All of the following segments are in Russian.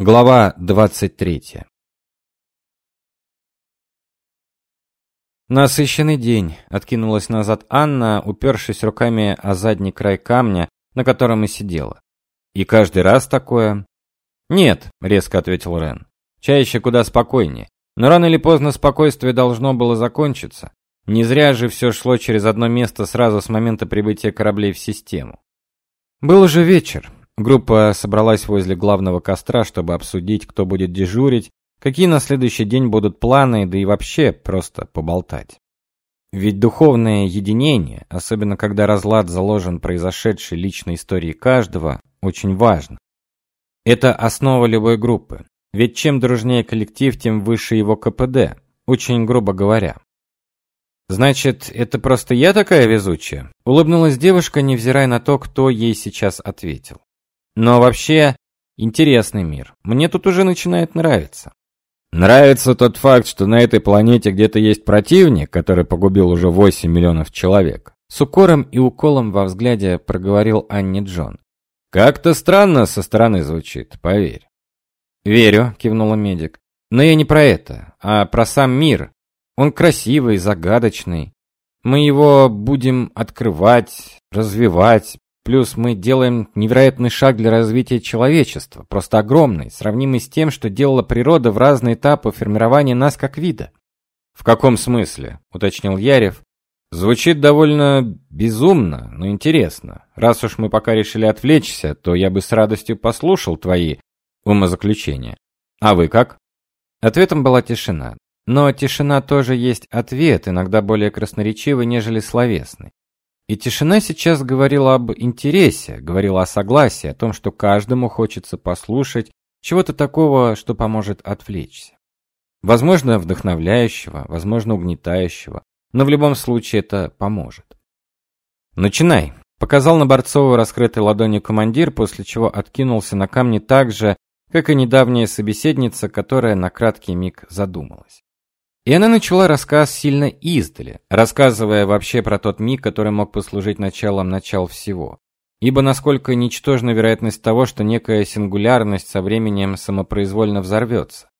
Глава 23. Насыщенный день, откинулась назад Анна, упершись руками о задний край камня, на котором и сидела. И каждый раз такое? Нет, резко ответил Рен. Чаще куда спокойнее. Но рано или поздно спокойствие должно было закончиться. Не зря же все шло через одно место сразу с момента прибытия кораблей в систему. Был уже вечер. Группа собралась возле главного костра, чтобы обсудить, кто будет дежурить, какие на следующий день будут планы, да и вообще просто поболтать. Ведь духовное единение, особенно когда разлад заложен произошедшей личной историей каждого, очень важно. Это основа любой группы. Ведь чем дружнее коллектив, тем выше его КПД, очень грубо говоря. Значит, это просто я такая везучая? Улыбнулась девушка, невзирая на то, кто ей сейчас ответил. Но вообще интересный мир. Мне тут уже начинает нравиться. Нравится тот факт, что на этой планете где-то есть противник, который погубил уже 8 миллионов человек. С укором и уколом во взгляде проговорил Анни Джон. Как-то странно со стороны звучит, поверь. Верю, кивнула медик. Но я не про это, а про сам мир. Он красивый, загадочный. Мы его будем открывать, развивать, Плюс мы делаем невероятный шаг для развития человечества, просто огромный, сравнимый с тем, что делала природа в разные этапы формирования нас как вида. В каком смысле? уточнил Ярев. Звучит довольно безумно, но интересно. Раз уж мы пока решили отвлечься, то я бы с радостью послушал твои умозаключения. А вы как? Ответом была тишина. Но тишина тоже есть ответ, иногда более красноречивый, нежели словесный. И тишина сейчас говорила об интересе, говорила о согласии, о том, что каждому хочется послушать чего-то такого, что поможет отвлечься. Возможно, вдохновляющего, возможно, угнетающего, но в любом случае это поможет. Начинай, показал на Борцову раскрытой ладонью командир, после чего откинулся на камни так же, как и недавняя собеседница, которая на краткий миг задумалась. И она начала рассказ сильно издали, рассказывая вообще про тот миг, который мог послужить началом начал всего. Ибо насколько ничтожна вероятность того, что некая сингулярность со временем самопроизвольно взорвется.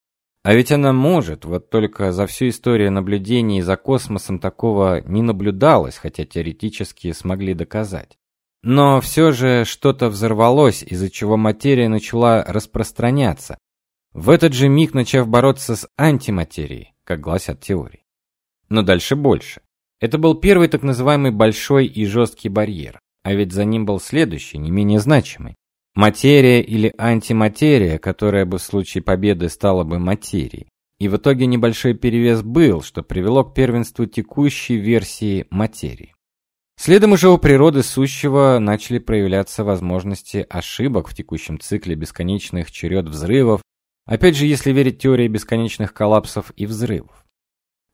А ведь она может, вот только за всю историю наблюдений за космосом такого не наблюдалось, хотя теоретически смогли доказать. Но все же что-то взорвалось, из-за чего материя начала распространяться. В этот же миг начав бороться с антиматерией как гласят теории. Но дальше больше. Это был первый так называемый большой и жесткий барьер, а ведь за ним был следующий, не менее значимый. Материя или антиматерия, которая бы в случае победы стала бы материей. И в итоге небольшой перевес был, что привело к первенству текущей версии материи. Следом уже у природы сущего начали проявляться возможности ошибок в текущем цикле бесконечных черед взрывов, Опять же, если верить теории бесконечных коллапсов и взрывов.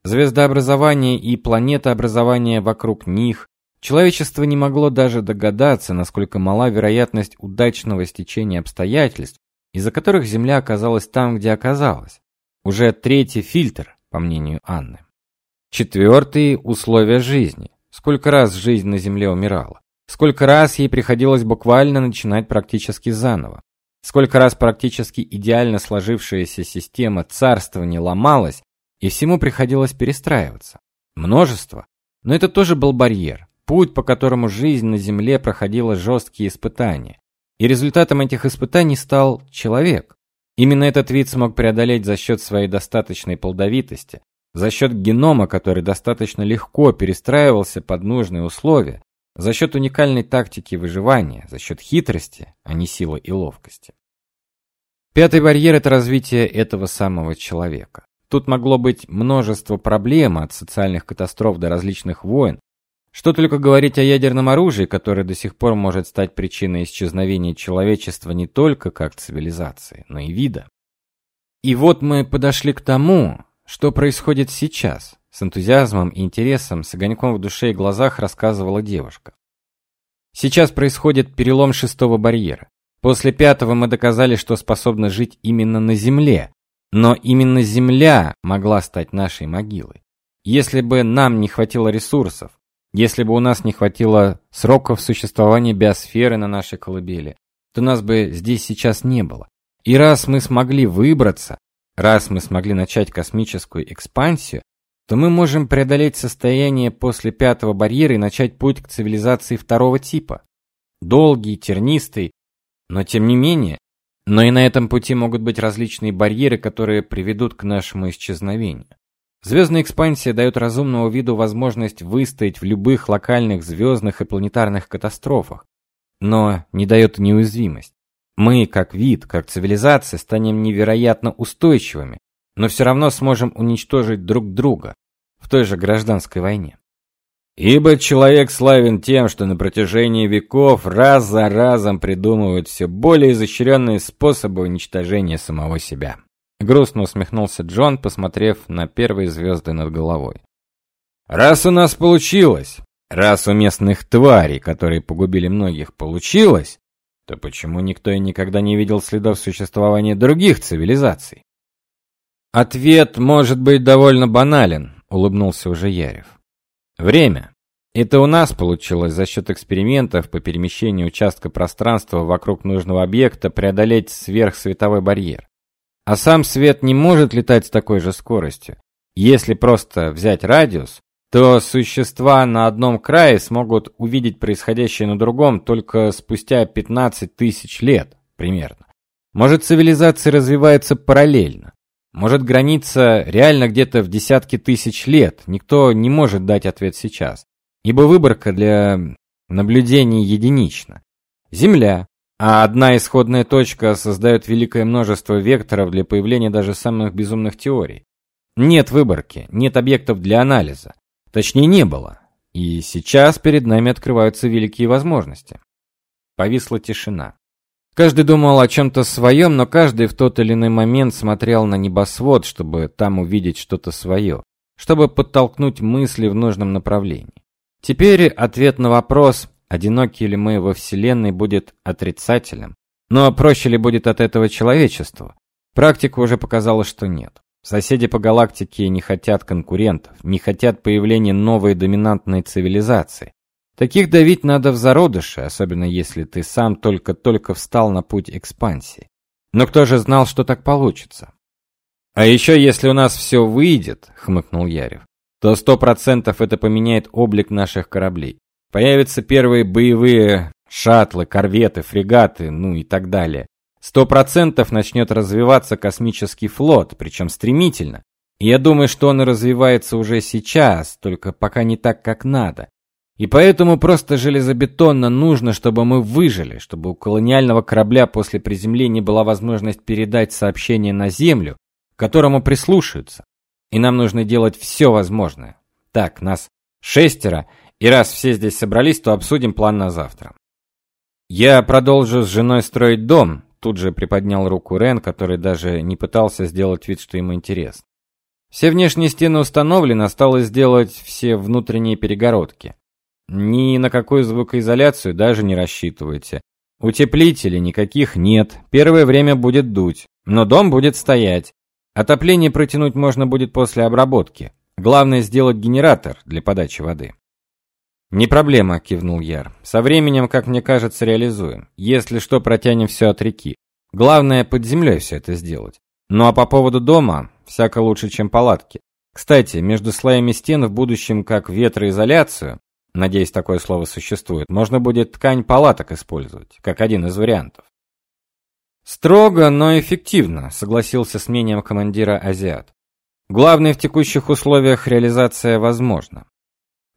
Звездообразование и планетообразование вокруг них, человечество не могло даже догадаться, насколько мала вероятность удачного стечения обстоятельств, из-за которых Земля оказалась там, где оказалась. Уже третий фильтр, по мнению Анны. Четвертый – условия жизни. Сколько раз жизнь на Земле умирала? Сколько раз ей приходилось буквально начинать практически заново? Сколько раз практически идеально сложившаяся система царствования ломалась, и всему приходилось перестраиваться. Множество. Но это тоже был барьер, путь, по которому жизнь на земле проходила жесткие испытания. И результатом этих испытаний стал человек. Именно этот вид смог преодолеть за счет своей достаточной плодовитости, за счет генома, который достаточно легко перестраивался под нужные условия, за счет уникальной тактики выживания, за счет хитрости, а не силы и ловкости. Пятый барьер это развитие этого самого человека. Тут могло быть множество проблем от социальных катастроф до различных войн. Что только говорить о ядерном оружии, которое до сих пор может стать причиной исчезновения человечества не только как цивилизации, но и вида. И вот мы подошли к тому, что происходит сейчас. С энтузиазмом и интересом, с огоньком в душе и глазах рассказывала девушка. Сейчас происходит перелом шестого барьера. После пятого мы доказали, что способны жить именно на земле, но именно земля могла стать нашей могилой. Если бы нам не хватило ресурсов, если бы у нас не хватило сроков существования биосферы на нашей колыбели, то нас бы здесь сейчас не было. И раз мы смогли выбраться, раз мы смогли начать космическую экспансию, то мы можем преодолеть состояние после пятого барьера и начать путь к цивилизации второго типа. Долгий, тернистый, но тем не менее, но и на этом пути могут быть различные барьеры, которые приведут к нашему исчезновению. Звездная экспансия дает разумному виду возможность выстоять в любых локальных звездных и планетарных катастрофах, но не дает неуязвимость. Мы, как вид, как цивилизация, станем невероятно устойчивыми, но все равно сможем уничтожить друг друга той же гражданской войне. Ибо человек славен тем, что на протяжении веков раз за разом придумывает все более изощренные способы уничтожения самого себя. Грустно усмехнулся Джон, посмотрев на первые звезды над головой. Раз у нас получилось, раз у местных тварей, которые погубили многих, получилось, то почему никто и никогда не видел следов существования других цивилизаций? Ответ может быть довольно банален, улыбнулся уже Ярев. Время. Это у нас получилось за счет экспериментов по перемещению участка пространства вокруг нужного объекта преодолеть сверхсветовой барьер. А сам свет не может летать с такой же скоростью. Если просто взять радиус, то существа на одном крае смогут увидеть происходящее на другом только спустя 15 тысяч лет, примерно. Может, цивилизация развивается параллельно. Может, граница реально где-то в десятки тысяч лет. Никто не может дать ответ сейчас. Ибо выборка для наблюдений единична. Земля, а одна исходная точка создает великое множество векторов для появления даже самых безумных теорий. Нет выборки, нет объектов для анализа. Точнее, не было. И сейчас перед нами открываются великие возможности. Повисла тишина. Каждый думал о чем-то своем, но каждый в тот или иной момент смотрел на небосвод, чтобы там увидеть что-то свое, чтобы подтолкнуть мысли в нужном направлении. Теперь ответ на вопрос, одиноки ли мы во Вселенной, будет отрицательным. Но проще ли будет от этого человечеству? Практика уже показала, что нет. Соседи по галактике не хотят конкурентов, не хотят появления новой доминантной цивилизации. Таких давить надо в зародыше, особенно если ты сам только-только встал на путь экспансии. Но кто же знал, что так получится? А еще если у нас все выйдет, хмыкнул Ярев, то сто процентов это поменяет облик наших кораблей. Появятся первые боевые шаттлы, корветы, фрегаты, ну и так далее. Сто процентов начнет развиваться космический флот, причем стремительно. И я думаю, что он развивается уже сейчас, только пока не так, как надо. И поэтому просто железобетонно нужно, чтобы мы выжили, чтобы у колониального корабля после приземления была возможность передать сообщение на Землю, к которому прислушаются. И нам нужно делать все возможное. Так, нас шестеро, и раз все здесь собрались, то обсудим план на завтра. Я продолжу с женой строить дом, тут же приподнял руку Рен, который даже не пытался сделать вид, что ему интересно. Все внешние стены установлены, осталось сделать все внутренние перегородки. Ни на какую звукоизоляцию даже не рассчитывайте. Утеплителей никаких нет. Первое время будет дуть, но дом будет стоять. Отопление протянуть можно будет после обработки. Главное сделать генератор для подачи воды. Не проблема, кивнул Яр. Со временем, как мне кажется, реализуем. Если что, протянем все от реки. Главное под землей все это сделать. Ну а по поводу дома, всяко лучше, чем палатки. Кстати, между слоями стен в будущем, как ветроизоляцию, надеюсь, такое слово существует, можно будет ткань палаток использовать, как один из вариантов. Строго, но эффективно, согласился с мнением командира Азиат. Главное в текущих условиях реализация возможна.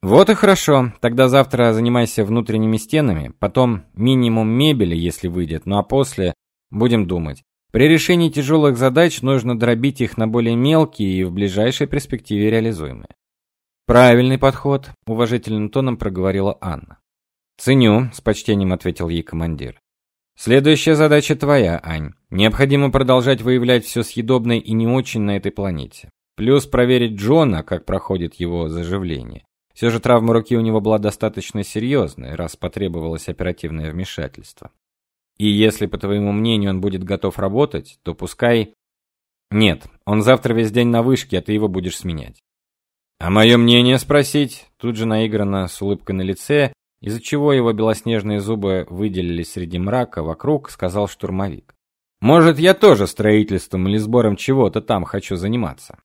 Вот и хорошо. Тогда завтра занимайся внутренними стенами, потом минимум мебели, если выйдет, ну а после будем думать. При решении тяжелых задач нужно дробить их на более мелкие и в ближайшей перспективе реализуемые. Правильный подход, уважительным тоном проговорила Анна. Ценю, с почтением ответил ей командир. Следующая задача твоя, Ань. Необходимо продолжать выявлять все съедобное и не очень на этой планете. Плюс проверить Джона, как проходит его заживление. Все же травма руки у него была достаточно серьезная, раз потребовалось оперативное вмешательство. И если, по твоему мнению, он будет готов работать, то пускай Нет, он завтра весь день на вышке, а ты его будешь сменять. А мое мнение спросить? Тут же наигранно с улыбкой на лице, из-за чего его белоснежные зубы выделились среди мрака вокруг, сказал штурмовик. Может, я тоже строительством или сбором чего-то там хочу заниматься.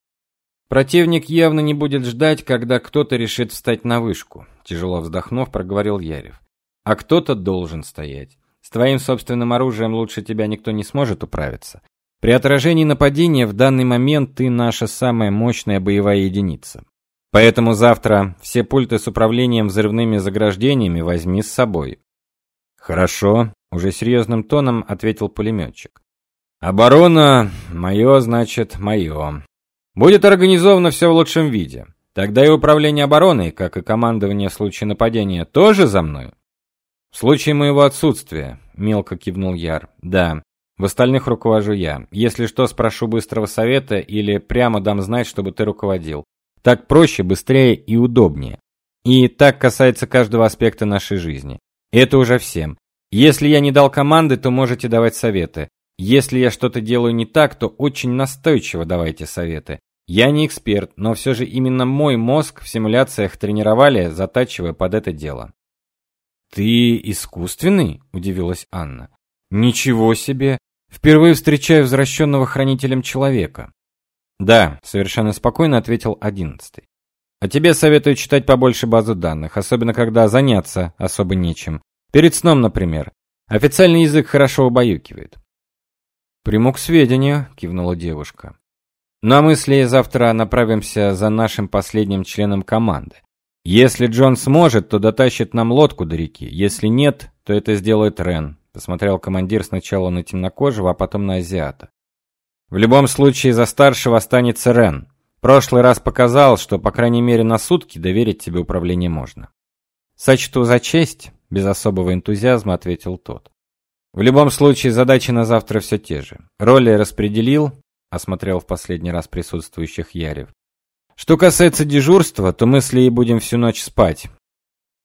Противник явно не будет ждать, когда кто-то решит встать на вышку, тяжело вздохнув, проговорил Ярев. А кто-то должен стоять. С твоим собственным оружием лучше тебя никто не сможет управиться. При отражении нападения в данный момент ты наша самая мощная боевая единица. Поэтому завтра все пульты с управлением взрывными заграждениями возьми с собой. Хорошо, уже серьезным тоном ответил пулеметчик. Оборона мое, значит, мое. Будет организовано все в лучшем виде. Тогда и управление обороной, как и командование в случае нападения, тоже за мной. В случае моего отсутствия, мелко кивнул Яр. Да. В остальных руковожу я. Если что, спрошу быстрого совета или прямо дам знать, чтобы ты руководил. Так проще, быстрее и удобнее. И так касается каждого аспекта нашей жизни. Это уже всем. Если я не дал команды, то можете давать советы. Если я что-то делаю не так, то очень настойчиво давайте советы. Я не эксперт, но все же именно мой мозг в симуляциях тренировали, затачивая под это дело. Ты искусственный? удивилась Анна. Ничего себе. Впервые встречаю возвращенного хранителем человека. Да, совершенно спокойно ответил одиннадцатый. А тебе советую читать побольше базу данных, особенно когда заняться особо нечем. Перед сном, например. Официальный язык хорошо убаюкивает. Приму к сведению, кивнула девушка. На мысли завтра направимся за нашим последним членом команды. Если Джон сможет, то дотащит нам лодку до реки. Если нет, то это сделает Рен. Посмотрел командир сначала на темнокожего, а потом на азиата. В любом случае за старшего останется Рен. Прошлый раз показал, что по крайней мере на сутки доверить тебе управление можно. Сочту за честь, без особого энтузиазма ответил тот. В любом случае задачи на завтра все те же. Роли распределил, осмотрел в последний раз присутствующих Ярев. Что касается дежурства, то мы с Лей будем всю ночь спать.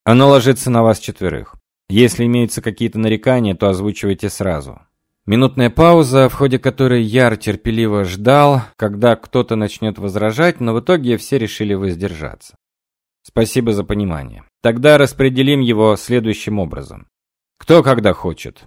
Оно ложится на вас четверых. Если имеются какие-то нарекания, то озвучивайте сразу. Минутная пауза, в ходе которой Яр терпеливо ждал, когда кто-то начнет возражать, но в итоге все решили воздержаться. Спасибо за понимание. Тогда распределим его следующим образом. Кто когда хочет.